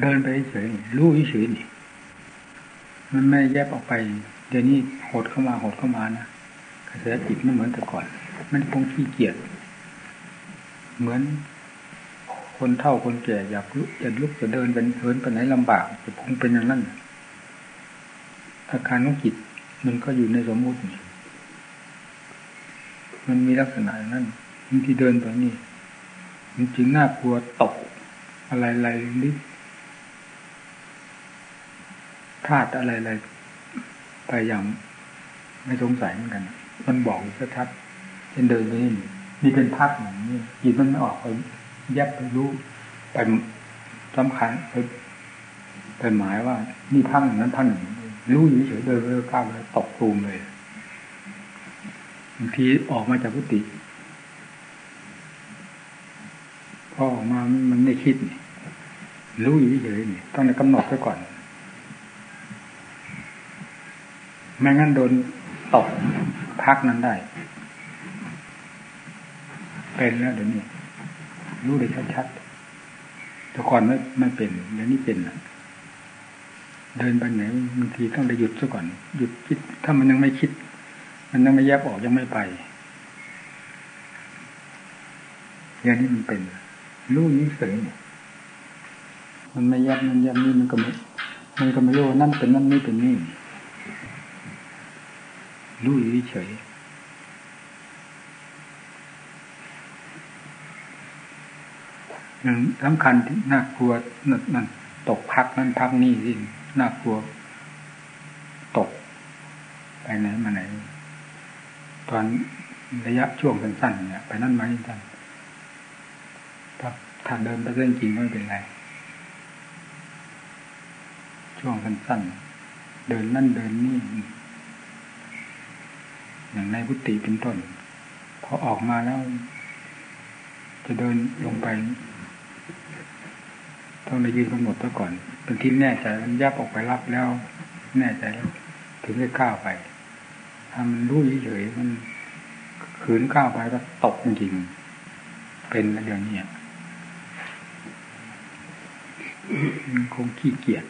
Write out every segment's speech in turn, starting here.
เดินไปเฉยรู้เฉยนี่มันไม่แยบออกไปเดี๋ยวนี้หดเข้ามาหดเข้ามานะกระแสจิตไม่เหมือนแต่ก่อน มันคงขี้เกียจเหมือนคนเท่าคนแก่อยากลุกจะลุกจะเดินเป็นเหินไปไหนลำบากจะคงเป็นอย่างนั้นอาการของจิตมันก็อยู่ในสมมุติมันมีลักษณะอย่างนั้นบางทีเดินไปนี่มันจึงน่ากลัวตกอะไรอะ ไรนิดพลาดอะไรอะไรไปอย่างไม่สงสัยเหมือนกัน มันบอกชัดเช่นเดินไปนี่นี่เป็นพักอย่างนี้จิตมันไม่ออกไปยับไปรู้ไปสำคัญไปไปหมายว่านี่พังอย่างนั้นท่างนี้รู้อยู่เฉยเดินไปก้าวเลยตกตูมเลยบางทีออกมาจากพุติพอออกมามันไม่คิดนี่รู้อยู่เฉยนี่ต้องในกำหนดไว้ก่อน ไม่งั้นโดนตกพักนั้นได้ เป็นแล้วเดี๋ยวนี้รู้ได้ชัดๆแต่ก่อนไม่ไม่เป็นเดี๋ยวนี้เป็นอะเดินไปไหนบางทีต้องได้หยุดซะก่อน หยุดคิด ถ้ามันยังไม่คิด มันยังไม่แยบออกยังไม่ไปอย่างนี้มันเป็นรู้นี้เสยมันไม่แยบมันแยบนี่มันก็ไม่มันก็ไม่รู้นั่นเป็นนั่นนี่เป็นนี่ รู้อยู่เฉยอย่างสำคัญที่น่ากลัวนั่นนนตกพักนั่นพักนี่สิน่ากลัว ตก ไปไหนมาไหน ตอนระยะช่วงสั้นๆเนี่ย ไปนั่นมานี่สั้นถ้าถ้าเดินไปเรื่องจริงไม่เป็นไร ช่วงสั้นๆเดินนั่นเดินนี่ อย่างในพุติเป็นต้น พอออกมาแล้ว จะเดินลงไป ต้องได้ยืนกำหนดซะก่อน เป็นที่แน่ใจมันยับออกไปรับแล้ว แน่ใจแล้ว ถึงได้ข้าวไปถ้ามันรู้เฉยๆมันขืนข้าวไปก็ตกจริงเป็นอะไรอย่างนี้มันคงขี้เกียจ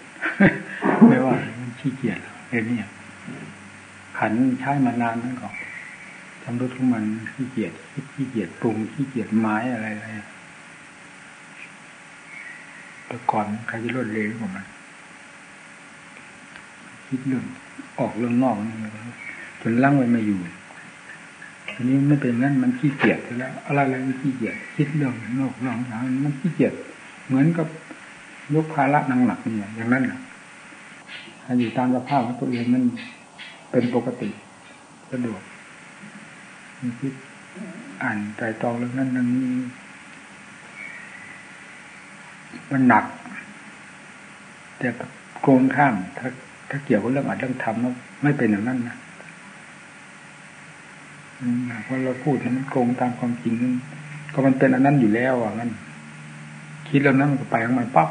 ไม่ว่ามันขี้เกียจเรื่องนี้ ขันใช้มานานนั่นก็ทำรถของมันขี้เกียจขี้เกียจปรุงขี้เกียจไม้อะไรอะไรแต่ก่อนใครจะรวดเร็วกว่ามันคิดเรื่องออกเรื่องนอกนี่จนล่างไว้ไม่อยู่ทีนี้ไม่เป็นงั้นมันขี้เกียจแล้ว อะไรอะไรมันขี้เกียจคิดเรื่องนอกเรื่องทางมันขี้เกียจเหมือนกับยกภาระหนักหนักเนี่ยอย่างนั้นอะอยู่ตามสภาพของตัวเองนั่น เป็นปกติสะดวกมีคิดอ่านใจตองเรื่องนั้นเรื่องนี้มันหนัก แต่โกงข้ามถ้าถ้าเกี่ยวกับเรื่องอ่านเรื่องทำไม่เป็นอย่างนั้นนะเพราะเราพูดมันโกงตามความจริง ก็มันเป็นอันนั้นอยู่แล้วอะงั้นคิดแล้วนั้นมันก็ไปของมันปั๊บ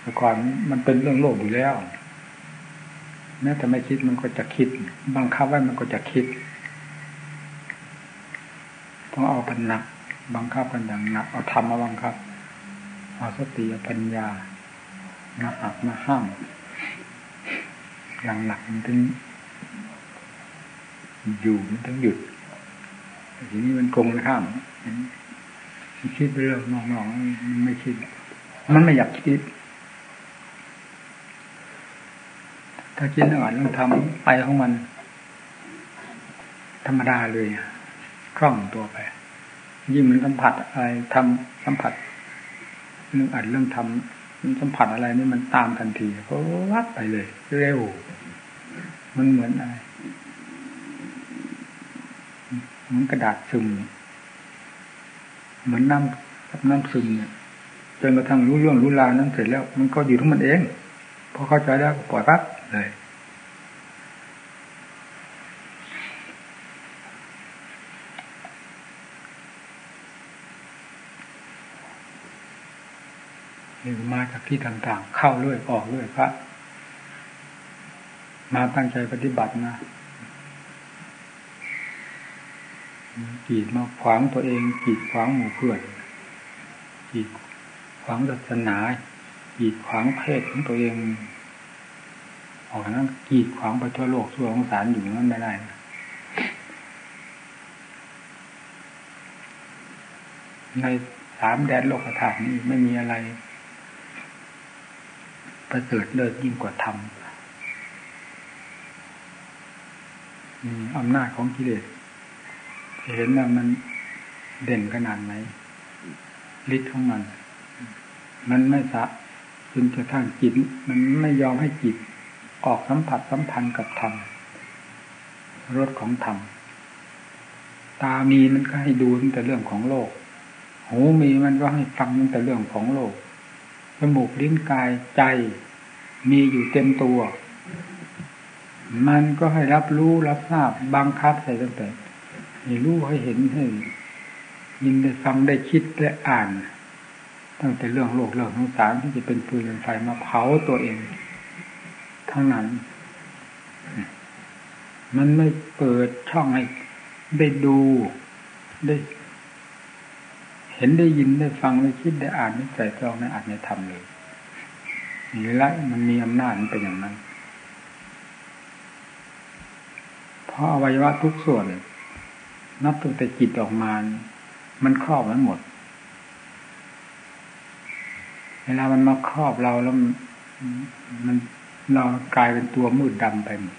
แต่ก่อนมันเป็นเรื่องโลกอยู่แล้ว แม้แต่ไม่คิดมันก็จะคิด บังคับไว้มันก็จะคิด ต้องเอากันหนัก บังคับกันอย่างหนัก เอาธรรมมาบังคับ เอาสติปัญญามาหักมาห้ามอย่างหนักมันถึงอยู่มันถึงหยุดทีนี้มันกงข้ามคิดไปเรื่องนอกๆมันไม่คิด มันไม่อยากคิด ถ้าคิดเรื่องอ่านเรื่องทำไปของมัน ธรรมดาเลยคล่องตัวไป ยิ่งมันสัมผัสอะไรทำสัมผัสเรื่องอ่านเรื่องทำมันสัมผัสอะไรนี่มันตามทันทีก็วัดไปเลย เร็ว มันเหมือนอะไรเหมือนกระดาษซึมเหมือนน้ำน้ำซึมเนี่ยจนกระทั่งรู้เรื่องรู้ราวนั้นเสร็จแล้ว มันก็อยู่ทั้งมันเองพอเข้าใจแล้วปล่อยปั๊บ เลยนี่มาจากที่ต่างๆ เข้าเรื่อยออกเรื่อยพระ มาตั้งใจปฏิบัตินะกีดมาขวางตัวเองกีดขวางหมู่เพื่อนกีดขวางศาสนากีดขวางเพศของตัวเอง ออกนั้นกีดขวางไปทั่วโลกทั่วองศารอยู่นั้นไม่ได้ในสามแดนโลกธาตุนี้ไม่มีอะไร ประเสริฐเลิศยิ่งกว่าธรรมอำนาจของกิเลสเห็นว่ามันเด่นขนาดไหนฤทธิ์ของมัน มันไม่สะจนกระทั่งจิต มันไม่ยอมให้จิต ออกสัมผัสสัมพันธ์กับธรรมรสของธรรม ตามีมันก็ให้ดูตั้งแต่เรื่องของโลก หูมีมันก็ให้ฟังตั้งแต่เรื่องของโลกจมูกลิ้นกายใจ มีอยู่เต็มตัว มันก็ให้รับรู้รับทราบบังคับใส่ตั้งแต่ให้รู้ให้เห็นให้ยินได้ฟังได้คิดได้อ่าน ตั้งแต่เรื่องโลกเรื่องสงสารที่จะเป็นปืนเป็นไฟมาเผาตัวเอง ทั้งนั้น มันไม่เปิดช่องให้ได้ดูได้ เห็นได้ยินได้ฟังได้คิดได้อ่านได้ใจตรองได้อ่านได้ทำเลยนี่ละมันมีอำนาจมันเป็นอย่างนั้น เพราะอวัยวะทุกส่วน นับตั้งแต่จิตออกมา มันครอบมันหมด เวลามันมาครอบเราแล้วมัน เรากลายเป็นตัวมืดดำไปหมด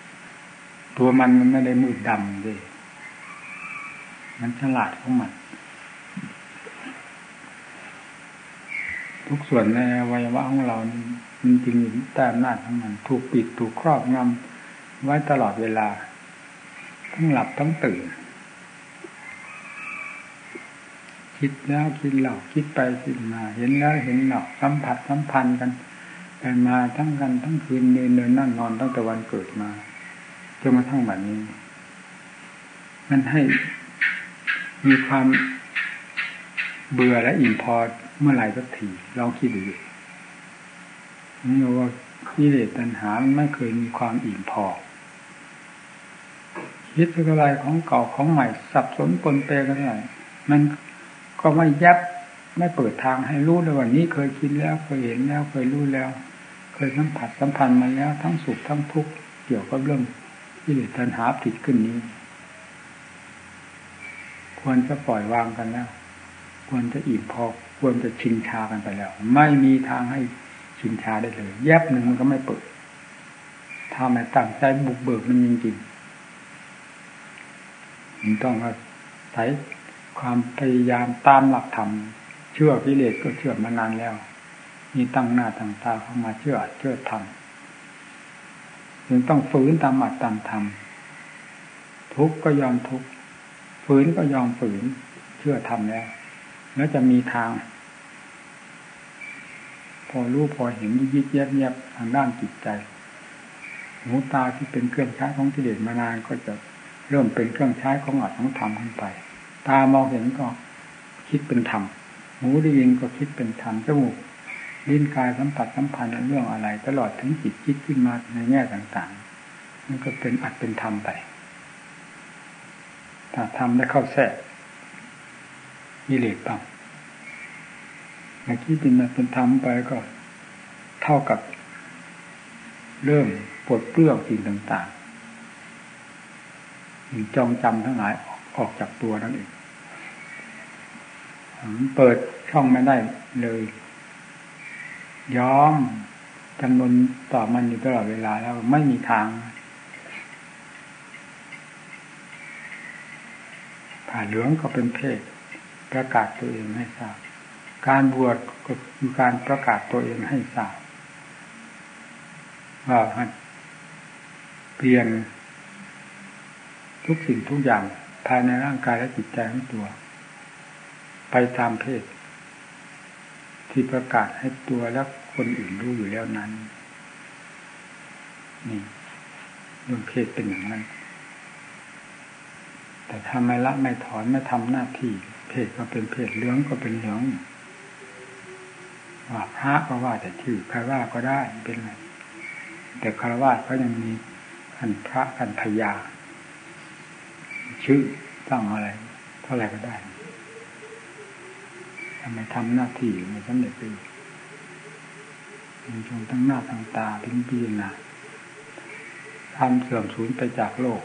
ตัวมันมันไม่ได้มืดดำเลยมันฉลาดของมัน ทุกส่วนในวัยวะของเรามันจริงอยู่ใต้อำนาจของมัน ถูกปิดถูกครอบงำไว้ตลอดเวลา ทั้งหลับทั้งตื่น คิดแล้วคิดเหล่าคิดไปคิดมา เห็นแล้วเห็นหลอกสัมผัสสัมพันธ์กัน ไปมาทั้งกันทั้งคืนเดินเดินนั่งนอนตั้งแต่วันเกิดมาจนมาทั้งวันนี้ มันให้มีความเบื่อและอิ่มพอเมื่อไหร่สักทีลองคิดดูนี่เราว่าีิเลสตัณหามันไม่เคยมีความอิ่มพอคิดอะไรของเก่าของใหม่สับสนปนเปกันอะไรมันก็ไม่ยับไม่เปิดทางให้รู้เลยว่านี้เคยคิดแล้วเคยเห็นแล้วเคยรู้แล้ว ยสัมผัสสัมพันธ์มาแล้ว ทั้งสุขทั้งทุกข์เกี่ยวกับเรื่องที่เหลือตัณหาผิดขึ้นนี้ ควรจะปล่อยวางกันแล้ว ควรจะอิ่มพอควรจะชินชากันไปแล้ว ไม่มีทางให้ชินชาได้เลย แยบหนึ่งมันก็ไม่เปิดถ้าไม่ตั้งใจบุกเบิกมันจริงๆมันต้องอาศัยความพยายามตามหลักธรรมเชื่อกิเลสก็เชื่อมานานแล้ว มีตั้งหน้าตั้งตาเข้ามาเชื่อเชื่อธรรมจึงต้องฝืนตามหลักตามธรรมทุกก็ยอมทุกฝืนก็ยอมฝืนเชื่อธรรมแล้ว แล้วจะมีทาง พอรู้พอเห็นยิบแยบแยบทางด้านจิตใจหูตาที่เป็นเครื่องใช้ของกิเลสมานานก็จะเริ่มเป็นเครื่องใช้ของอัตของธรรมขึ้นไป ตามองเห็นก็คิดเป็นธรรมหูได้ยินก็คิดเป็นธรรมจมูก ลิ้นกายสัมผัสสัมพันธ์เรื่องอะไร ตลอดถึงจิตคิดขึ้นมาในแง่ต่างๆมันก็เป็นอัดเป็นธรรมไปถ้าทำได้เข้าแทรกมีเลสบ้างเมื่อกี้เป็นมาเป็นธรรมไปก็เท่ากับเริ่มปวดเปลื้องสิ่งต่างๆจองจำทั้งหลายออกออกจากตัวนั่นเองเปิดช่องไม่ได้เลย ย้อมจำนวนต่อมันอยู่ตลอดเวลาแล้วไม่มีทาง ผ่าเหลืองก็เป็นเพศ ประกาศตัวเองให้ทราบ การบวชก็คือการประกาศตัวเองให้ทราบว่าเปลี่ยนทุกสิ่งทุกอย่างภายในร่างกายและจิตใจของตัว ไปตามเพศ ที่ประกาศให้ตัวและคนอื่นรู้อยู่แล้วนั้น นี่เรื่องเพศเป็นอย่างนั้น แต่ถ้าไม่ละไม่ถอนไม่ทำหน้าที่ เพศก็เป็นเพศเหลืองก็เป็นเหลืองว่าพระก็ว่าแต่ชื่อใครว่าก็ได้เป็นไรแต่คารวะก็ยังมีขันพระขันพยา ชื่อตั้งอะไร เท่าไหร่ก็ได้ ทำไมทำหน้าที่ไม่สำเร็จไปชมทั้งหน้าทั้งตาพิงพีนะทำเสื่อมสูญไปจากโลก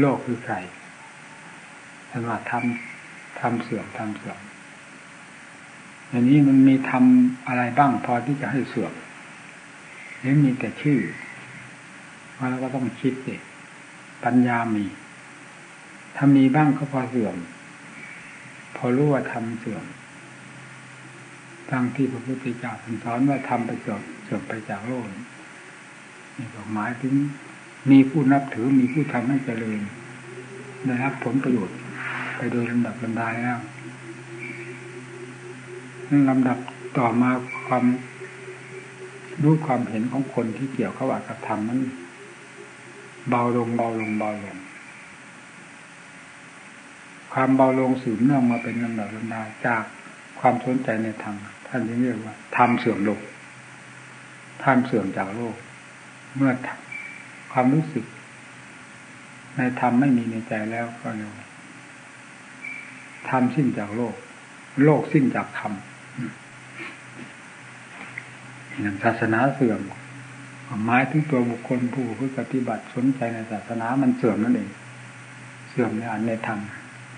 โลกคือใครท่านว่าทำทำเสื่อมทำเสื่อมอย่างนี้มันมีทำอะไรบ้างพอที่จะให้เสื่อมหรือมีแต่ชื่อว่าเราก็ต้องคิดเด็ปัญญามีถ้ามีบ้างก็พอเสื่อม พอรู้ว่าทำเสื่อมทั้งที่พระพุทธเจ้าสอนว่าทำไปเสื่อมเสื่อมไปจากโลกนี่ก็หมายถึงมีผู้นับถือมีผู้ทำให้เจริญได้รับผลประโยชน์ไปโดยลำดับลำดาแล้วลำดับต่อมาความรู้ความเห็นของคนที่เกี่ยวเข้ากับธรรมนั้นเบาลงเบาลงเบาลง ความเบาลงสืบเนื่องมาเป็นลำดับลำดาจากความสนใจในธรรมท่านเรียกว่าธรรมเสื่อมลงธรรมเสื่อมจากโลก เมื่อความรู้สึก ในธรรมไม่มีในใจแล้วก็เรียกธรรมสิ้นจากโลก โลกสิ้นจากธรรมอย่างศาสนาเสื่อมหมายถึงตัวบุคคลผู้ผู้ปฏิบัติสนใจในศาสนามันเสื่อมนั่นเอง เสื่อมในอันในธรรม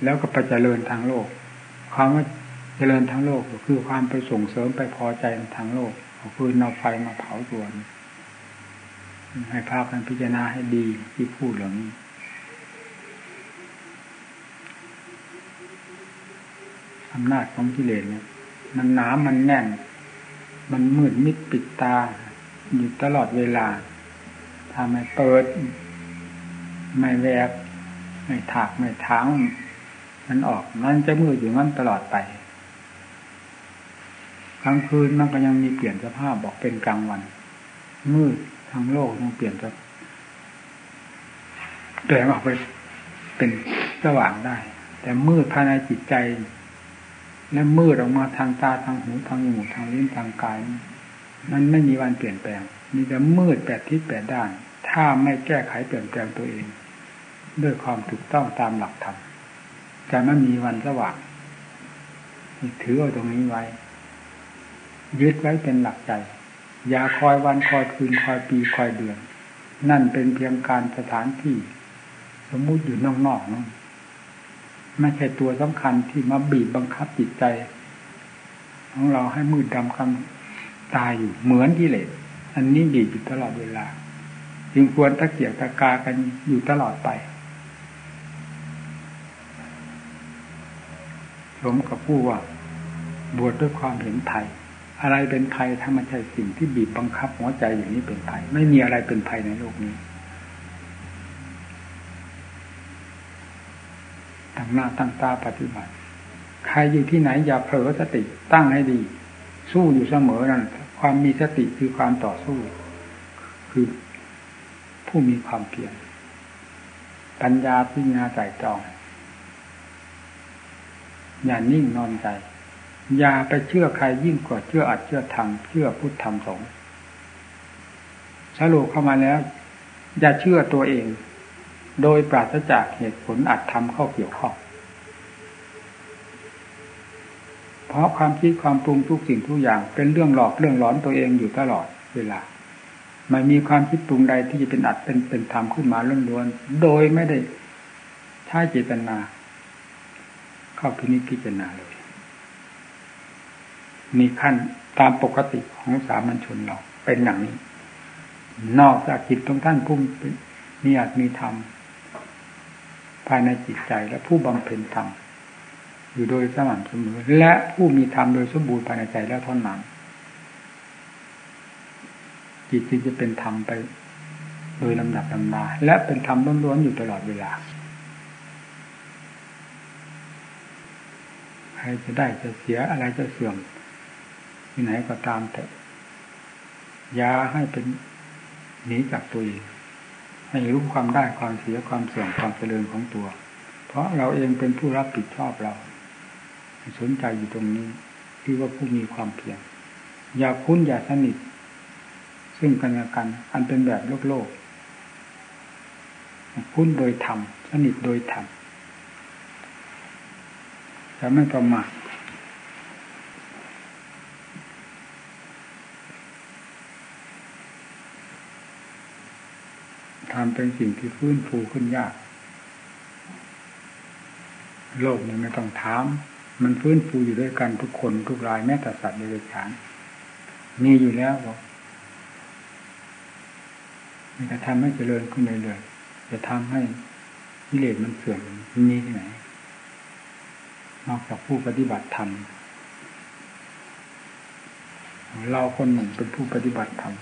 แล้วก็ไปเจริญทางโลกความว่าเจริญทางโลกก็คือความไปส่งเสริมไปพอใจทางโลกเอาฟืนเอาไฟมาเผาตัวนให้ภาพกันพิจารณาให้ดีที่พูดเหล่านี้อำนาจของกิเลสเนี่ย มันหนามันแน่น มันมืดมิดปิดตา อยู่ตลอดเวลาถ้าไม่เปิด ไม่แวกไม่ถาก ไม่ทาง มันออก มันจะมืดอยู่นั้นตลอดไปกลางคืนมันก็ยังมีเปลี่ยนสภาพบอกเป็นกลางวัน มืดทางโลกยังเปลี่ยนจะแปลงออกไปเป็นสว่างได้ แต่มืดภายในจิตใจ และมืดออกมาทางตาทางหูทางจมูกทางลิ้นทางกายมันไม่มีวันเปลี่ยนแปลง มีแต่มืดแปดทิศแปดด้าน ถ้าไม่แก้ไขเปลี่ยนแปลงตัวเอง ด้วยความถูกต้องตามหลักธรรม จะไม่มีวันสว่างถือเอาตรงนี้ไว้ ยึดไว้เป็นหลักใจ อย่าคอยวันคอยคืนคอยปีคอยเดือน นั่นเป็นเพียงการสถานที่ สมมุติอยู่นอกๆนั่นไม่ใช่ตัวสำคัญที่มาบีบบังคับจิตใจ ของเราให้มืดดำคำตายอยู่เหมือนกิเลสอันนี้บีบอยู่ตลอดเวลา จึงควรตะเกียกตะกากันอยู่ตลอดไป สมกับผู้ว่า บวชดด้วยความเห็นไทยอะไรเป็นภัยถ้ามันใช่สิ่งที่บีบบังคับหัวใจอย่างนี้เป็นภัย ไม่มีอะไรเป็นภัยในโลกนี้ตั้งหน้าตั้งตาปฏิบัติ ใครอยู่ที่ไหนอย่าเผลอสติตั้งให้ดี สู้อยู่เสมอนั่นความมีสติคือความต่อสู้ คือผู้มีความเพียรปัญญาพิญญาใจจอง อย่านิ่งนอนใจ อย่าไปเชื่อใครยิ่งกว่าเชื่ออัดเชื่อทำเชื่อพุทธธรรมสงฆ์สรุปเข้ามาแล้ว อย่าเชื่อตัวเอง โดยปราศจากเหตุผลอัดทำเข้าเกี่ยวข้องเพราะความคิดความปรุงทุกสิ่งทุกอย่างเป็นเรื่องหลอกเรื่องหลอนตัวเองอยู่ตลอดเวลาไม่มีความคิดปรุงใดที่จะเป็นอัดเป็นเป็นธรรมขึ้นมาล้วนๆโดยไม่ได้ใช้เจตนา เข้าพินิจพิจารณาเลยมีขั้นตามปกติของสามัญชนเราเป็นอย่างนี้ นอกจากจิตของท่านผู้มีอาจมีธรรมภายในจิตใจและผู้บำเพ็ญธรรมอยู่โดยสม่ำเสมอ และผู้มีธรรมโดยสมบูรณ์ภายในใจแล้วเท่านั้นจิตจึงจะเป็นธรรมไป โดยลำดับลำดาและเป็นธรรมล้วนๆอยู่ตลอดเวลา ใครจะได้จะเสียอะไรจะเสื่อมที่ไหนก็ตามแต่ยาให้เป็นหนีจากตัวเองให้รู้ความได้ความเสียความเสื่อมความเจริญของตัว เพราะเราเองเป็นผู้รับผิดชอบเรา สนใจอยู่ตรงนี้ที่ว่าผู้มีความเพียรอย่าคุ้นอย่าสนิท ซึ่งกันและกัน อันเป็นแบบโลกโลก คุ้นโดยธรรมสนิทโดยธรรม และไม่ประมาททำเป็นสิ่งที่ฟื้นฟูขึ้นยาก โลกนี้ไม่ต้องถาม มันฟื้นฟูอยู่ด้วยกันทุกคนทุกรายแม้แต่สัตว์ในเดรัจานมีอยู่แล้วบอกมันจะทำให้เจริญขึ้นเลยๆจะทำให้กิเลสมันเสื่อมมีที่ไหน นอกจากผู้ปฏิบัติธรรมเราคนหนึ่งเป็นผู้ปฏิบัติธรรม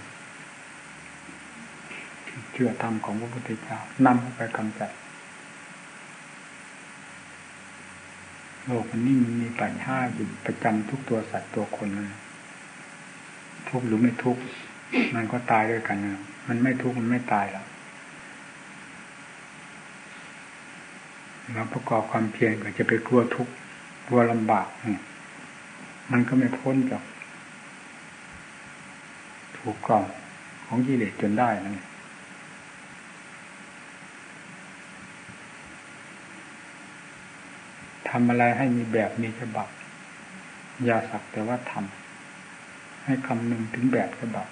เชื่อธรรมของพระพุทธเจ้านำไปกำจัดโลกนี้มันมีปัญหาอยู่ประจำทุกตัวสัตว์ตัวคนเลยทุกข์หรือไม่ทุกข์มันก็ตายด้วยกันนะมันไม่ทุกข์มันไม่ตายหรอกเราประกอบความเพียรก็จะไปกลัวทุกข์ กลัวลำบากมันก็ไม่พ้นจากถูกกล่อมของกิเลสจนได้นั่นทำอะไรให้มีแบบมีฉบับอย่าสักแต่ว่าทำให้คำนึงถึงแบบฉบับ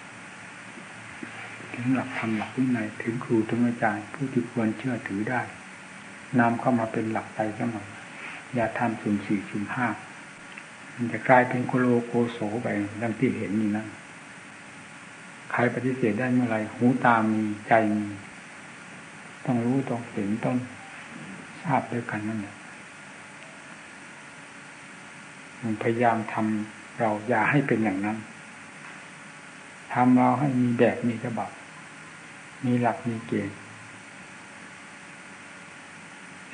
ถึงหลักธรรมหลักวินัยถึงครูถึงอาจารย์ผู้ที่ควรเชื่อถือได้นำเข้ามาเป็นหลักใจเสมอ อย่าทำสุ่มสี่สุ่มห้ามันจะกลายเป็นโคโลโกโสไปดังที่เห็นนี่นั่นใครปฏิเสธได้เมื่อไรหูตามีใจมี ต้องรู้ต้องเห็นต้องทราบด้วยกันนั่นแหละมันพยายามทำเราอย่าให้เป็นอย่างนั้นทำเราให้มีแบบมีฉบับ มีหลักมีเกณฑ์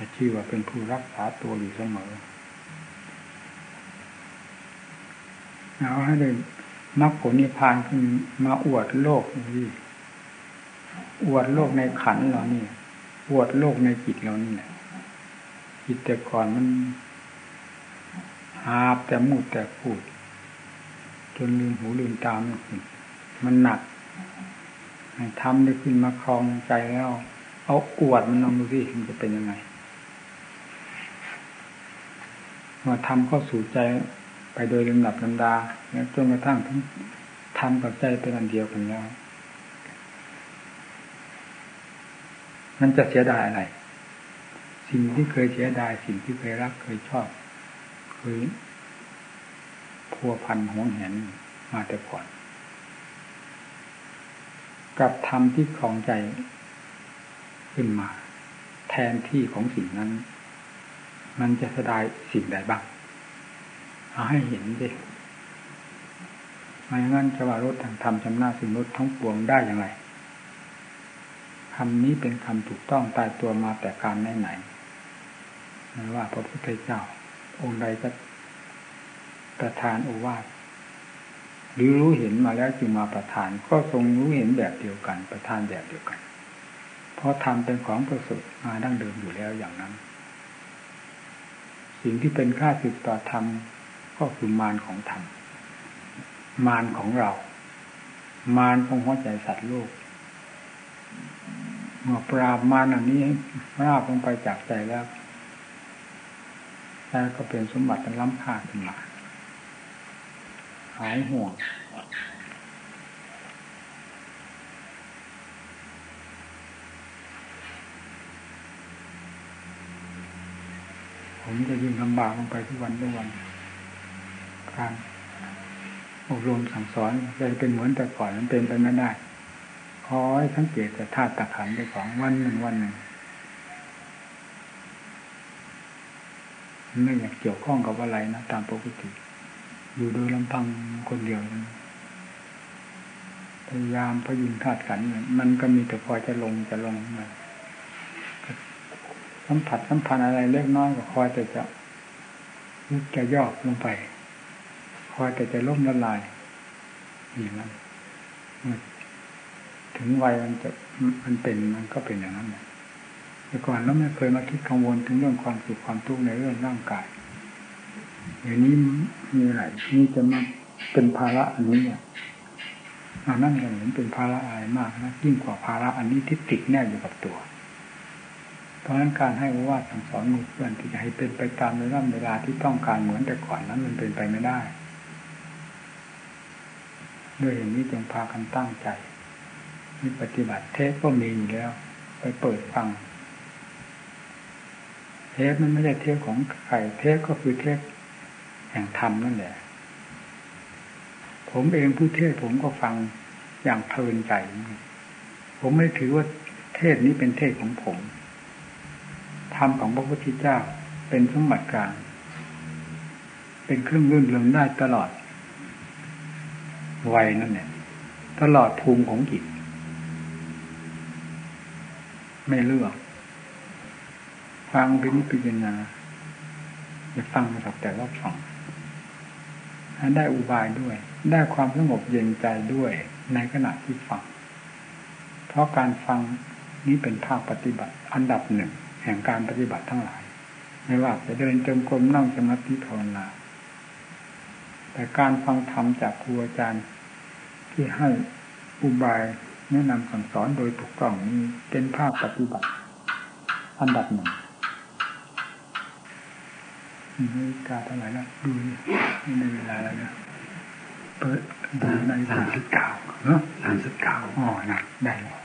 จะชื่อว่าเป็นผู้รักษาตัวอยู่เสมอเอาให้ได้มรรคผลนิพพานขึ้นมาอวดโลกนี่อวดโลกในขันเรานี่อวดโลกในจิตเรานี่แหละจิตแต่ก่อนมันหาบแต่มูดแต่พูด จนลืมหูลืมตาไม่ขึ้นมันหนักทำได้ขึ้นมาคลองใจแล้ว เอาอวดมันลองดูสิมันจะเป็นยังไง มาทำเข้าสู่ใจไปโดยลำดับลำดาแล้วจนกระทั่งทั้งทำกับใจเป็นอันเดียวกันแล้วมันจะเสียดายอะไร สิ่งที่เคยเสียดาย สิ่งที่เคยรักเคยชอบเคยพัวพันหวงแหนมาแต่ก่อน กับธรรมที่คลองใจขึ้นมา แทนที่ของสิ่งนั้น มันจะสดายสิ่งใดบ้าง เอาให้เห็นดิไม่งั้นจะว่ารถทางธรรมชำนาสิ่งรถทั้งปวงได้อย่างไรคำนี้เป็นคำถูกต้องตายตัวมาแต่การไหนไหนไม่ว่าพระพุทธเจ้า องค์ใดก็ประทานโอวาทหรือรู้เห็นมาแล้วจึงมาประทาน ก็ทรงรู้เห็นแบบเดียวกัน ประทานแบบเดียวกัน เพราะธรรมเป็นของประเสริฐมาดั้งเดิมอยู่แล้วอย่างนั้น สิ่งที่เป็นค่าสึกต่อธรรมก็คือมารของธรรมมารของเรา มารของหัวใจสัตว์โลกเมื่อปราบมารอันนี้ราบลงไปจากใจแล้วใจก็เป็นสมบัติเป็นล้ำค่าขึ้นมาหายห่วง ผมจะยิ่งลำบากลงไปทุกวันทุกวันการอบรมสั่งสอนจะเป็นเหมือนแต่ก่อนมันเป็นไปไม่ได้คอยสังเกตแต่ธาตุตะขันไปของวันหนึ่งวันหนึ่งไม่อยากเกี่ยวข้องกับอะไรนะตามปกติ อยู่โดยลำพังคนเดียวพยายามพยุงธาตุขันมันก็มีแต่พอจะลงจะลงมา สัมผัสสัมพันธ์อะไรเล็กน้อยก็คอยแต่จะยึดจะย่อลงไป คอยแต่จะล่มละลายอย่างนั้นถึงวัยมันจะมันเป็นมันก็เป็นอย่างนั้นแหละแต่ก่อนเราไม่เคยมาคิดกังวลถึงเรื่องความสุขความทุกข์ในเรื่องร่างกายอย่างนี้มีอะไรนี่จะมาเป็นภาระอันนี้เนี่ยอันนั้นก็เห็นเป็นภาระอะไรมากนะยิ่งกว่าภาระอันนี้ที่ติดแน่อยู่กับตัว เพราะฉะนั้นการให้ว่าสสั่งสอนมูเพื่อนที่จะให้เป็นไปตามในร่ำเวลาที่ต้องการเหมือนแต่ก่อนนั้นมันเป็นไปไม่ได้ ด้วยอย่างนี้จงพากันตั้งใจมีปฏิบัติเทศก็มีอยู่แล้ว ไปเปิดฟัง เทปมันไม่ใช่เทปของใครเทปก็คือเทปแห่งธรรมนั่นแหละ ผมเองผู้เทศผมก็ฟังอย่างเพลินใจ ผมไม่ถือว่าเทศนี้เป็นเทศของผม ธรรมของพระพุทธเจ้าเป็นสมบัติกลาง เป็นเครื่องรื่นเริงได้ตลอด วัยนั่นแหละตลอดภูมิของจิตไม่เลือก ฟังเป็นพิจารณาจะฟังมาสักแต่ว่าฟังได้อุบายด้วย ได้ความสงบเย็นใจด้วยในขณะที่ฟัง เพราะการฟังนี้เป็นภาคปฏิบัติอันดับหนึ่ง แห่งการปฏิบัติทั้งหลาย ไม่ว่าจะเดินจงกรมนั่งสมาธิภาวนาแต่การฟังธรรมจากครูอาจารย์ที่ให้อุบายแนะนำสั่งสอนโดยถูกต้องนี้เป็นภาคปฏิบัติ อันดับหนึ่งนาฬิกาเท่าไหร่แล้วดูในเวลาแล้วนะเปิดดูในสามสิบเก้าเนาะสามสิบเก้าอ๋อนะได้แล้ว